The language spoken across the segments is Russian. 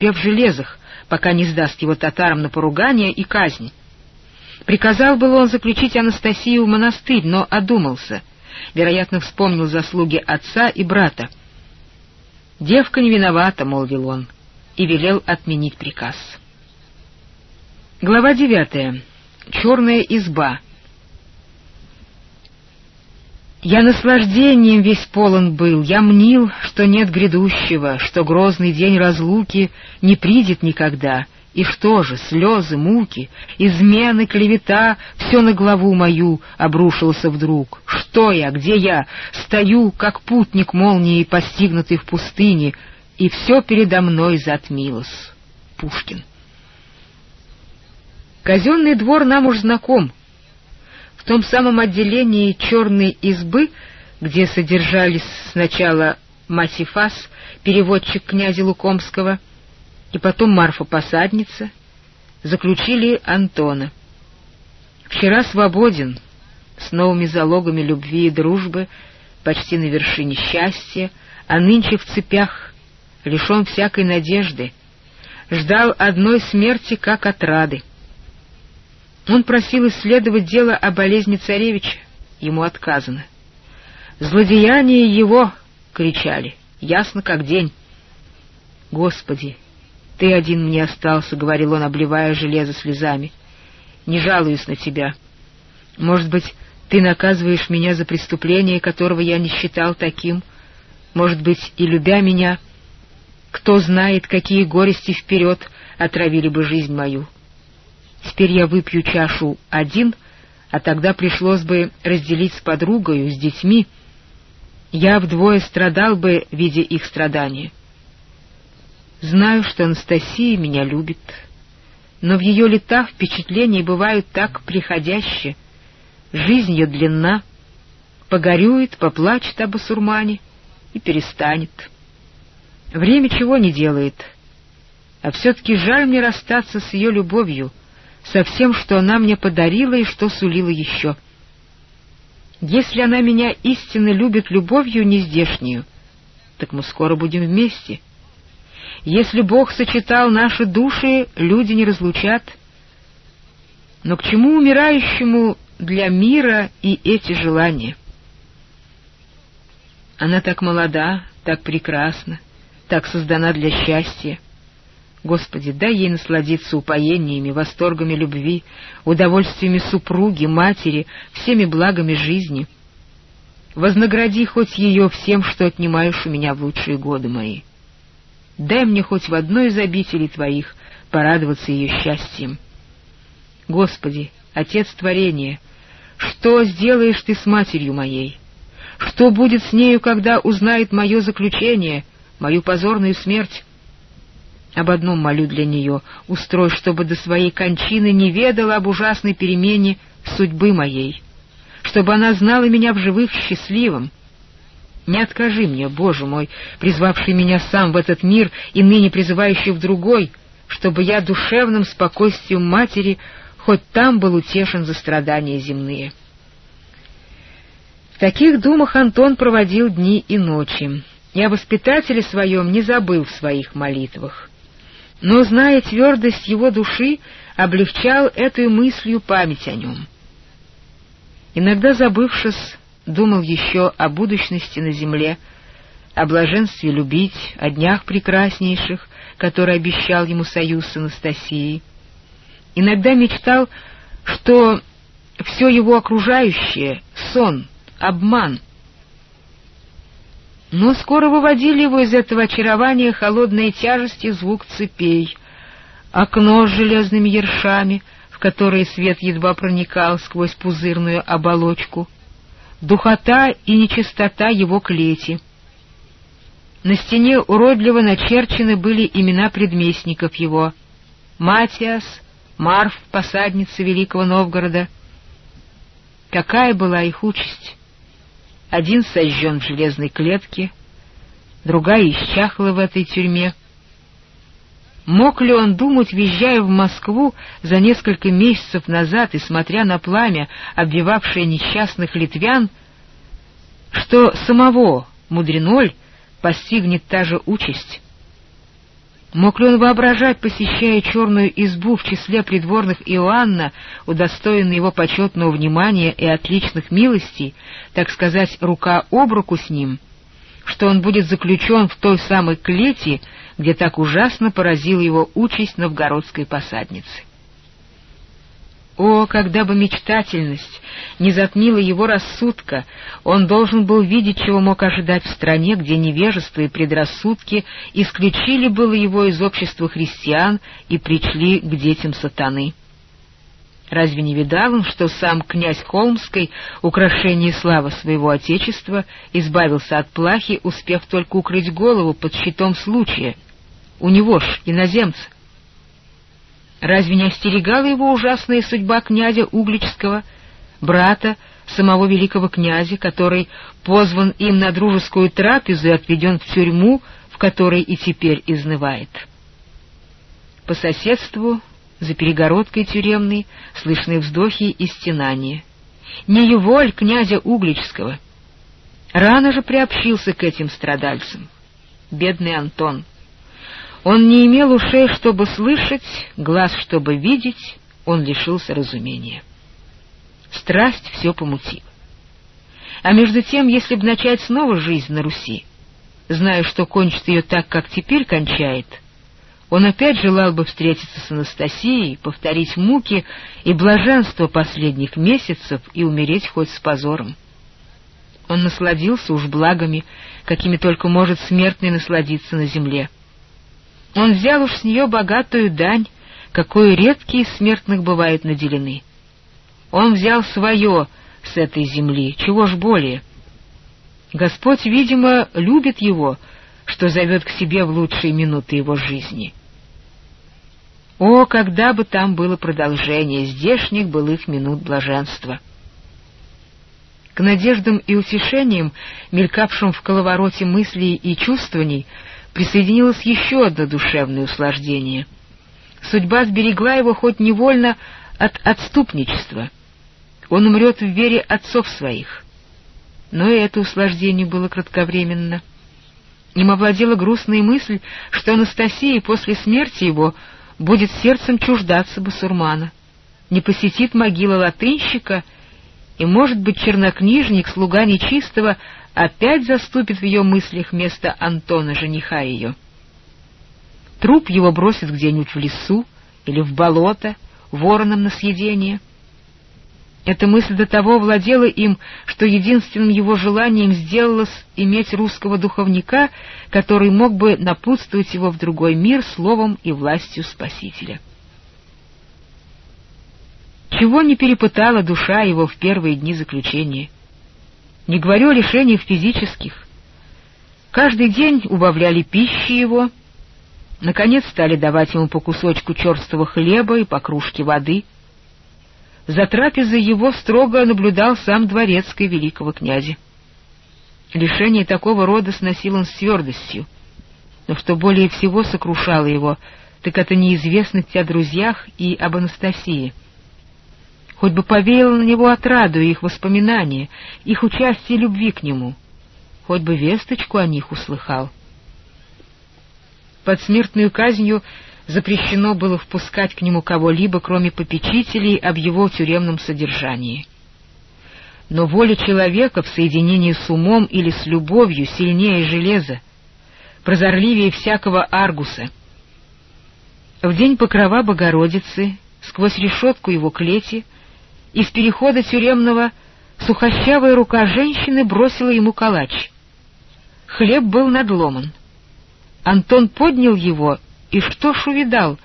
в железах, пока не сдаст его татарам на поругание и казнь. Приказал было он заключить Анастасию в монастырь, но одумался. Вероятно, вспомнил заслуги отца и брата. «Девка не виновата», — молвил он, и велел отменить приказ. Глава девятая. Черная изба. Я наслаждением весь полон был, я мнил, что нет грядущего, что грозный день разлуки не придет никогда, и что же, слезы, муки, измены, клевета, все на главу мою обрушился вдруг. Что я, где я? Стою, как путник молнией, постигнутый в пустыне, и все передо мной затмилось. Пушкин. Казенный двор нам уж знаком, том самом отделении черной избы, где содержались сначала Масифас, переводчик князя Лукомского, и потом Марфа-посадница, заключили Антона. Вчера свободен, с новыми залогами любви и дружбы, почти на вершине счастья, а нынче в цепях, лишен всякой надежды, ждал одной смерти, как отрады. Он просил исследовать дело о болезни царевича. Ему отказано. «Злодеяние его!» — кричали. «Ясно, как день». «Господи, ты один мне остался», — говорил он, обливая железо слезами. «Не жалуюсь на тебя. Может быть, ты наказываешь меня за преступление, которого я не считал таким? Может быть, и любя меня, кто знает, какие горести вперед отравили бы жизнь мою?» Теперь я выпью чашу один, а тогда пришлось бы разделить с подругою, с детьми. Я вдвое страдал бы, видя их страдания. Знаю, что Анастасия меня любит, но в ее летах впечатления бывают так приходящие. Жизнь ее длинна, погорюет, поплачет об Асурмане и перестанет. Время чего не делает, а все-таки жаль мне расстаться с ее любовью — со всем, что она мне подарила и что сулила еще. Если она меня истинно любит любовью нездешнюю, так мы скоро будем вместе. Если Бог сочетал наши души, люди не разлучат. Но к чему умирающему для мира и эти желания? Она так молода, так прекрасна, так создана для счастья. Господи, дай ей насладиться упоениями, восторгами любви, удовольствиями супруги, матери, всеми благами жизни. Вознагради хоть ее всем, что отнимаешь у меня в лучшие годы мои. Дай мне хоть в одной из обителей Твоих порадоваться ее счастьем. Господи, Отец творения, что сделаешь Ты с матерью моей? Что будет с нею, когда узнает мое заключение, мою позорную смерть? Об одном молю для нее — устрой, чтобы до своей кончины не ведала об ужасной перемене судьбы моей, чтобы она знала меня в живых счастливым. Не откажи мне, Боже мой, призвавший меня сам в этот мир и ныне призывающий в другой, чтобы я душевным спокойствием матери хоть там был утешен за страдания земные. В таких думах Антон проводил дни и ночи, и о воспитателе своем не забыл в своих молитвах но, зная твердость его души, облегчал этой мыслью память о нем. Иногда, забывшись, думал еще о будущности на земле, о блаженстве любить, о днях прекраснейших, которые обещал ему союз с Анастасией. Иногда мечтал, что все его окружающее — сон, обман — но скоро выводили его из этого очарования холодные тяжести звук цепей, окно с железными ершами, в которое свет едва проникал сквозь пузырную оболочку, духота и нечистота его клети. На стене уродливо начерчены были имена предместников его — Матиас, Марф, посадница Великого Новгорода. Какая была их участь? Один сожжен в железной клетке, другая исчахла в этой тюрьме. Мог ли он думать, въезжая в Москву за несколько месяцев назад и смотря на пламя, обвивавшее несчастных литвян, что самого Мудреноль постигнет та же участь? Мог ли он воображать, посещая черную избу в числе придворных Иоанна, удостоенный его почетного внимания и отличных милостей, так сказать, рука об руку с ним, что он будет заключен в той самой клете, где так ужасно поразила его участь новгородской посадницы? О, когда бы мечтательность не затмила его рассудка, он должен был видеть, чего мог ожидать в стране, где невежество и предрассудки исключили было его из общества христиан и причли к детям сатаны. Разве не видал он, что сам князь Холмской, украшение славы своего отечества, избавился от плахи, успев только укрыть голову под щитом случая? У него ж, иноземца. Разве не остерегала его ужасная судьба князя Угличского, брата самого великого князя, который позван им на дружескую трапезу и отведен в тюрьму, в которой и теперь изнывает? По соседству, за перегородкой тюремной, слышны вздохи и стенания. Не его ль князя Угличского? Рано же приобщился к этим страдальцам. Бедный Антон — он не имел ушей, чтобы слышать, глаз, чтобы видеть, он лишился разумения. Страсть все помутила. А между тем, если б начать снова жизнь на Руси, зная, что кончит ее так, как теперь кончает, он опять желал бы встретиться с Анастасией, повторить муки и блаженство последних месяцев и умереть хоть с позором. Он насладился уж благами, какими только может смертный насладиться на земле — он взял уж с нее богатую дань, какой редкие смертных бывают наделены. Он взял свое с этой земли, чего ж более. Господь, видимо, любит его, что зовет к себе в лучшие минуты его жизни. О, когда бы там было продолжение здешних былых минут блаженства! К надеждам и утешениям, мелькавшим в коловороте мыслей и чувствований, присоединилось еще одно душевное услаждение. Судьба сберегла его хоть невольно от отступничества. Он умрет в вере отцов своих. Но и это услаждение было кратковременно. Им овладела грустная мысль, что Анастасия после смерти его будет сердцем чуждаться басурмана, не посетит могила латынщика, и, может быть, чернокнижник, слуга нечистого, опять заступит в ее мыслях место Антона, жениха ее. Труп его бросит где-нибудь в лесу или в болото, вороном на съедение. Эта мысль до того владела им, что единственным его желанием сделалось иметь русского духовника, который мог бы напутствовать его в другой мир словом и властью Спасителя. Чего не перепытала душа его в первые дни заключения — не говорю о лишениях физических. Каждый день убавляли пищи его, наконец стали давать ему по кусочку черстого хлеба и по кружке воды. За трапезой его строго наблюдал сам дворецкий великого князя. Лишение такого рода сносил он с твердостью, но что более всего сокрушало его, так это неизвестность о друзьях и об Анастасии — хоть бы повеяло на него отраду их воспоминания, их участие и любви к нему, хоть бы весточку о них услыхал. Под смертную казнью запрещено было впускать к нему кого-либо, кроме попечителей об его тюремном содержании. Но воля человека в соединении с умом или с любовью сильнее железа, прозорливее всякого аргуса. В день покрова Богородицы, сквозь решетку его клети, из перехода тюремного сухощавая рука женщины бросила ему калач. Хлеб был надломан. Антон поднял его, и что ж увидал?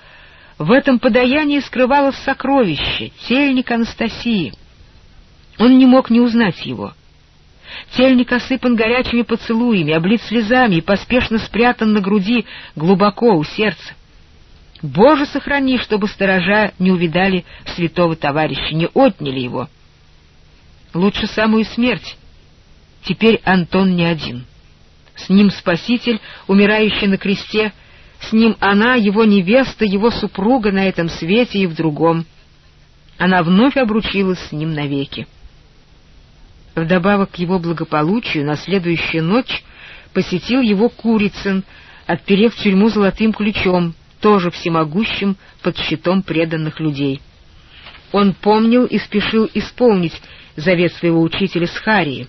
В этом подаянии скрывалось сокровище, тельник Анастасии. Он не мог не узнать его. Тельник осыпан горячими поцелуями, облит слезами и поспешно спрятан на груди глубоко у сердца. Боже, сохрани, чтобы сторожа не увидали святого товарища, не отняли его. Лучше самую смерть. Теперь Антон не один. С ним Спаситель, умирающий на кресте, с ним она, его невеста, его супруга на этом свете и в другом. Она вновь обручилась с ним навеки. Вдобавок к его благополучию на следующую ночь посетил его Курицын, отперев тюрьму золотым ключом, тоже всемогущим под щитом преданных людей. Он помнил и спешил исполнить завет своего учителя Схарии,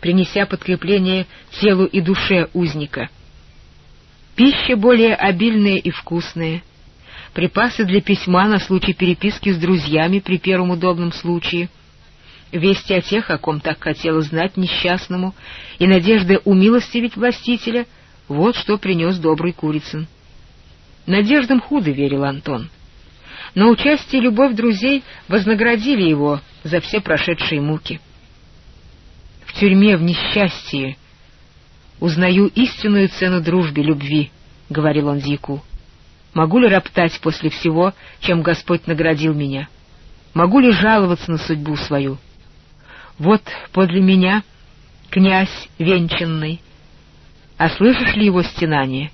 принеся подкрепление телу и душе узника. Пища более обильная и вкусная, припасы для письма на случай переписки с друзьями при первом удобном случае, вести о тех, о ком так хотела знать несчастному, и надежда умилостивить властителя — вот что принес добрый Курицын. Надеждам худо верил Антон. Но участие и любовь друзей вознаградили его за все прошедшие муки. В тюрьме, в несчастье, узнаю истинную цену дружбе, любви, — говорил он Зику. Могу ли роптать после всего, чем Господь наградил меня? Могу ли жаловаться на судьбу свою? Вот подле меня князь венчанный. А слышишь ли его стенание?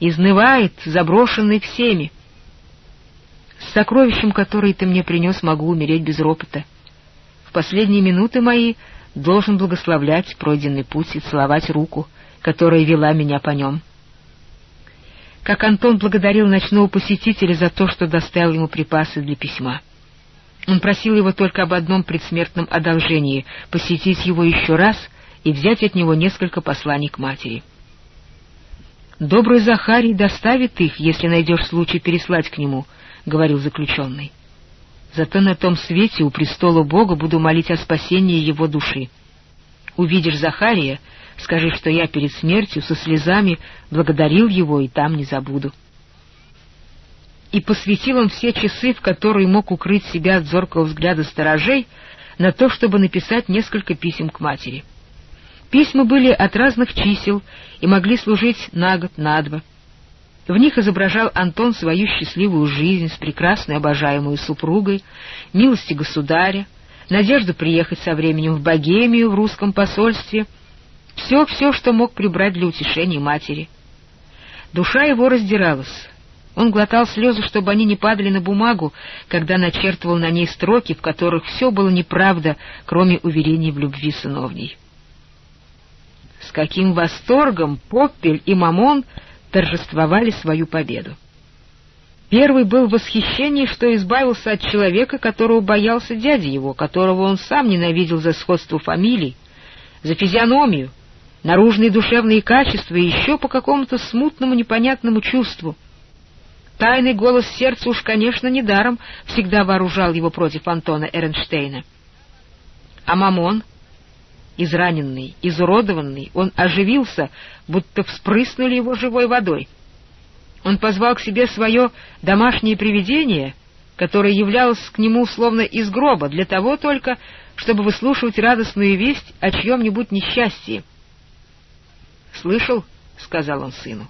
Изнывает, заброшенный всеми. С сокровищем, которое ты мне принес, могу умереть без ропота. В последние минуты мои должен благословлять пройденный путь и целовать руку, которая вела меня по нем. Как Антон благодарил ночного посетителя за то, что доставил ему припасы для письма. Он просил его только об одном предсмертном одолжении — посетить его еще раз и взять от него несколько посланий к матери. «Добрый Захарий доставит их, если найдешь случай переслать к нему», — говорил заключенный. «Зато на том свете у престола Бога буду молить о спасении его души. Увидишь Захария, скажи, что я перед смертью со слезами благодарил его и там не забуду». И посвятил он все часы, в которые мог укрыть себя от зоркого взгляда сторожей, на то, чтобы написать несколько писем к матери. Письма были от разных чисел и могли служить на год, на два. В них изображал Антон свою счастливую жизнь с прекрасной обожаемой супругой, милости государя, надежду приехать со временем в Богемию в русском посольстве, все-все, что мог прибрать для утешения матери. Душа его раздиралась. Он глотал слезы, чтобы они не падали на бумагу, когда начертывал на ней строки, в которых все было неправда, кроме уверений в любви сыновней. С каким восторгом Поппель и Мамон торжествовали свою победу. Первый был в восхищении, что избавился от человека, которого боялся дядя его, которого он сам ненавидел за сходство фамилий, за физиономию, наружные душевные качества и еще по какому-то смутному непонятному чувству. Тайный голос сердца уж, конечно, недаром всегда вооружал его против Антона Эрнштейна. А Мамон — Израненный, изуродованный, он оживился, будто вспрыснули его живой водой. Он позвал к себе свое домашнее привидение, которое являлось к нему словно из гроба, для того только, чтобы выслушивать радостную весть о чьем-нибудь несчастье. «Слышал?» — сказал он сыну.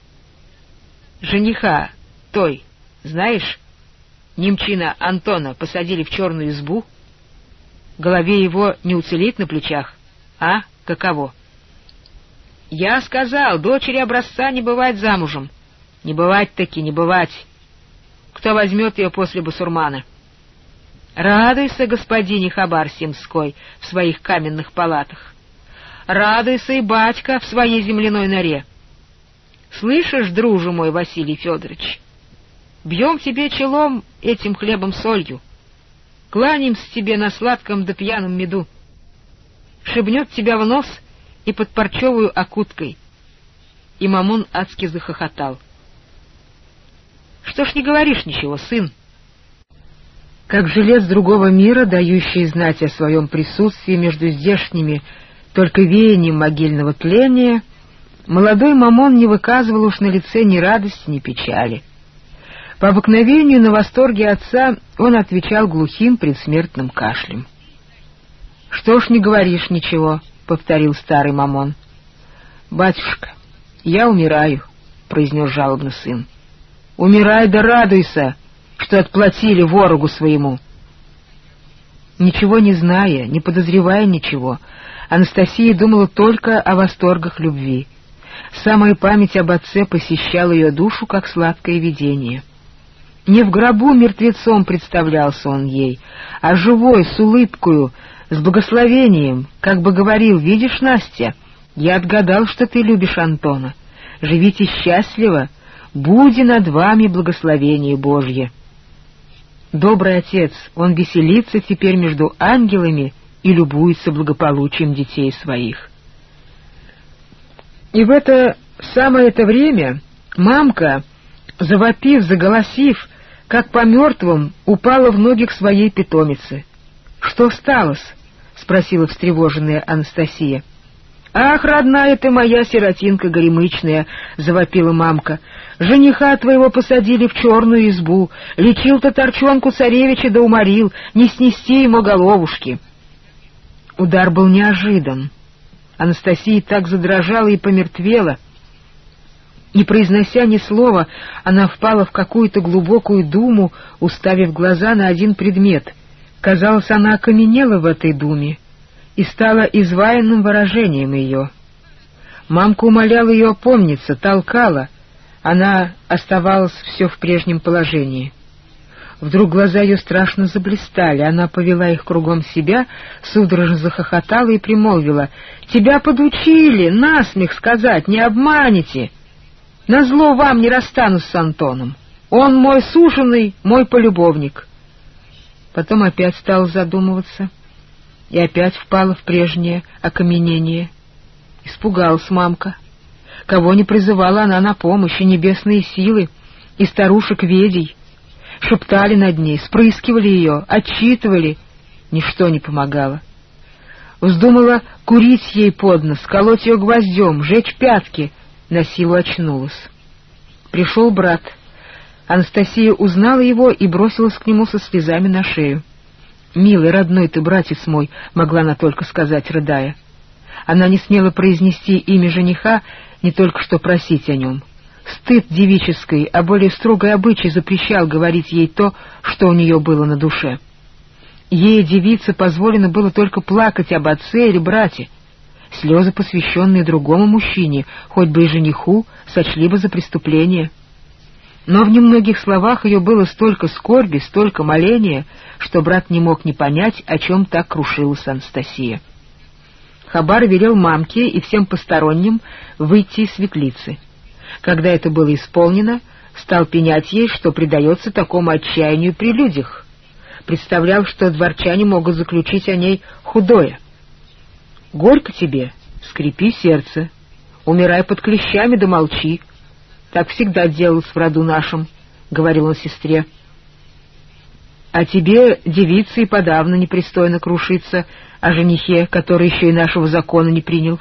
«Жениха той, знаешь, немчина Антона посадили в черную избу, голове его не уцелеть на плечах, а каково? Я сказал, дочери образца не бывать замужем. Не бывать-таки, не бывать. Кто возьмет ее после басурмана? Радуйся, господине Хабар Симской, в своих каменных палатах. Радуйся и батька в своей земляной норе. Слышишь, дружу мой Василий Федорович, бьем тебе челом этим хлебом-солью, кланяемся тебе на сладком да пьяном меду шибнет тебя в нос и под парчевую окуткой. И Мамон адски захохотал. — Что ж не говоришь ничего, сын? Как жилец другого мира, дающий знать о своем присутствии между здешними только веянием могильного тления, молодой Мамон не выказывал уж на лице ни радости, ни печали. По обыкновению на восторге отца он отвечал глухим предсмертным кашлем. —— Что ж не говоришь ничего, — повторил старый мамон. — Батюшка, я умираю, — произнес жалобно сын. — Умирай да радуйся, что отплатили ворогу своему. Ничего не зная, не подозревая ничего, Анастасия думала только о восторгах любви. Самая память об отце посещала ее душу, как сладкое видение. Не в гробу мертвецом представлялся он ей, а живой, с улыбкою, с благословением, как бы говорил, «Видишь, Настя, я отгадал, что ты любишь Антона. живите счастливо, буди над вами благословение Божье. Добрый отец, он веселится теперь между ангелами и любуется благополучием детей своих. И в это самое это время мамка, завопив, заголосив, как по мертвым, упала в ноги к своей питомице. — Что сталось? — спросила встревоженная Анастасия. — Ах, родная ты моя сиротинка горемычная! — завопила мамка. — Жениха твоего посадили в черную избу, лечил татарчонку царевича да уморил, не снести ему головушки. Удар был неожидан. Анастасия так задрожала и помертвела. Не произнося ни слова, она впала в какую-то глубокую думу, уставив глаза на один предмет. Казалось, она окаменела в этой думе и стала изваянным выражением ее. Мамка умоляла ее опомниться, толкала. Она оставалась все в прежнем положении. Вдруг глаза ее страшно заблистали, она повела их кругом себя, судорожно захохотала и примолвила. «Тебя подучили, насмех сказать, не обманете! Назло вам не расстанусь с Антоном. Он мой суженый, мой полюбовник». Потом опять стала задумываться и опять впала в прежнее окаменение. Испугалась мамка. Кого не призывала она на помощь, и небесные силы, и старушек-ведей, шептали над ней, спрыскивали ее, отчитывали. Ничто не помогало. Вздумала курить ей под нос, колоть ее гвоздем, жечь пятки. На силу очнулась. Пришел брат. Анастасия узнала его и бросилась к нему со слезами на шею. «Милый, родной ты, братец мой», — могла она только сказать, рыдая. Она не смела произнести имя жениха, не только что просить о нем. Стыд девической, а более строгой обычай запрещал говорить ей то, что у нее было на душе. Ей, девице, позволено было только плакать об отце или брате. Слезы, посвященные другому мужчине, хоть бы и жениху, сочли бы за преступление. Но в немногих словах ее было столько скорби, столько моления, что брат не мог не понять, о чем так крушилась Анастасия. Хабар велел мамке и всем посторонним выйти из светлицы. Когда это было исполнено, стал пенять ей, что предается такому отчаянию при людях. Представлял, что дворчане могут заключить о ней худое. «Горько тебе, скрипи сердце, умирай под клещами да молчи. Так всегда делалось в роду нашем», — говорил он сестре. «А тебе, девица, и подавно непристойно крушиться о женихе, который еще и нашего закона не принял».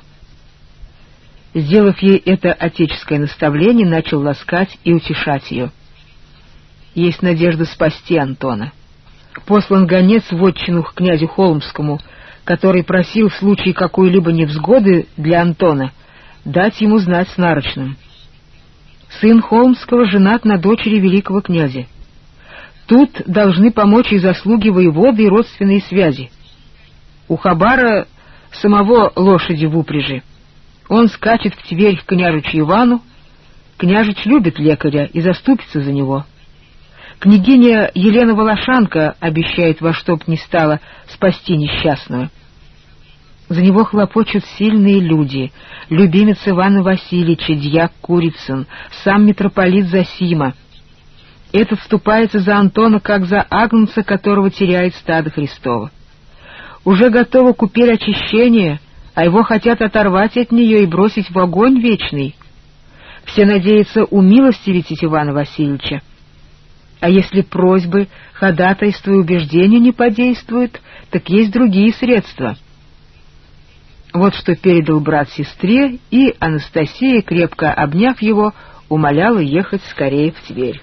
Сделав ей это отеческое наставление, начал ласкать и утешать ее. Есть надежда спасти Антона. Послан гонец в отчину к князю Холмскому, который просил в случае какой-либо невзгоды для Антона дать ему знать с нарочным. Сын Холмского женат на дочери великого князя. Тут должны помочь и заслуги воеводы, и родственные связи. У Хабара самого лошади в упряжи. Он скачет в Тверь к княжичу Ивану. Княжич любит лекаря и заступится за него. Княгиня Елена Волошанка обещает во что б ни стало спасти несчастную. За него хлопочут сильные люди, любимец Ивана Васильевича, дьяк Курицын, сам митрополит Засима. Этот вступается за Антона, как за агнца, которого теряет стадо Христова. Уже готово купель очищения — а его хотят оторвать от нее и бросить в огонь вечный. Все надеются умилостивить Ивана Васильевича. А если просьбы, ходатайства и убеждения не подействуют, так есть другие средства. Вот что передал брат сестре, и Анастасия, крепко обняв его, умоляла ехать скорее в Тверь.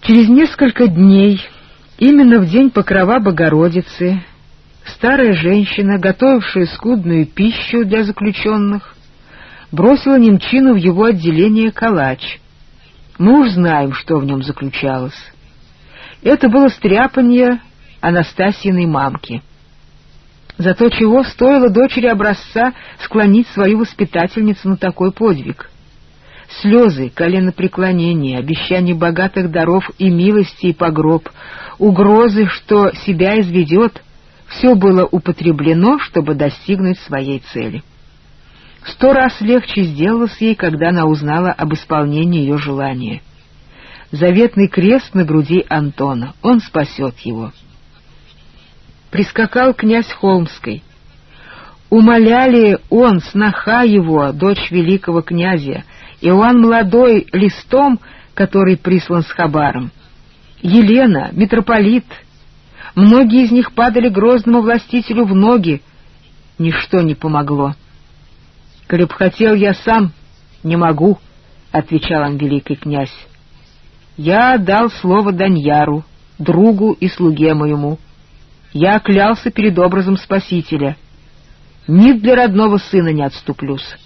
Через несколько дней, именно в день Покрова Богородицы, старая женщина, готовившая скудную пищу для заключенных, бросила немчину в его отделение калач. Мы уж знаем, что в нем заключалось. Это было стряпанье Анастасиной мамки. Зато чего стоило дочери образца склонить свою воспитательницу на такой подвиг? Слезы, коленопреклонение, обещание богатых даров и милости и погроб, угрозы, что себя изведет — все было употреблено, чтобы достигнуть своей цели. Сто раз легче сделалось ей, когда она узнала об исполнении ее желания. Заветный крест на груди Антона, он спасет его. Прискакал князь Холмский. Умоляли он, сноха его, дочь великого князя, Иоанн Молодой листом, который прислан с Хабаром, Елена, митрополит. Многие из них падали грозному властителю в ноги. Ничто не помогло. «Коли б хотел я сам, не могу», — отвечал он великий князь. «Я дал слово Даньяру, другу и слуге моему. Я клялся перед образом Спасителя. Ни для родного сына не отступлюсь».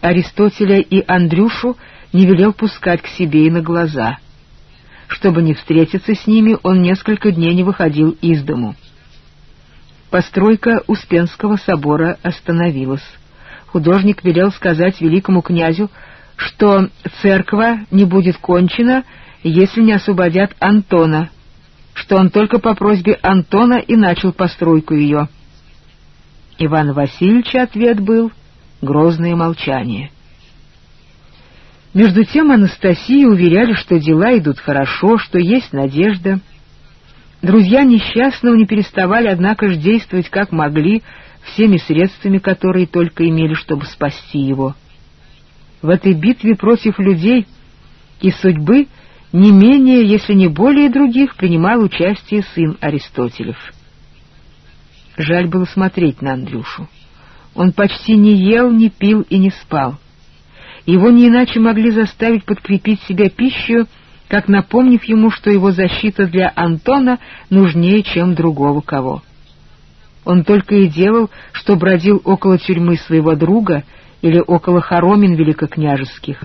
Аристотеля и Андрюшу не велел пускать к себе и на глаза. Чтобы не встретиться с ними, он несколько дней не выходил из дому. Постройка Успенского собора остановилась. Художник велел сказать великому князю, что церковь не будет кончена, если не освободят Антона, что он только по просьбе Антона и начал постройку ее. Иван Васильевич ответ был грозное молчание. Между тем Анастасии уверяли, что дела идут хорошо, что есть надежда. Друзья несчастного не переставали, однако же, действовать как могли, всеми средствами, которые только имели, чтобы спасти его. В этой битве против людей и судьбы не менее, если не более других, принимал участие сын Аристотелев. Жаль было смотреть на Андрюшу. Он почти не ел, не пил и не спал. Его не иначе могли заставить подкрепить себя пищей, как напомнив ему, что его защита для Антона нужнее, чем другого кого. Он только и делал, что бродил около тюрьмы своего друга или около хоромин великокняжеских,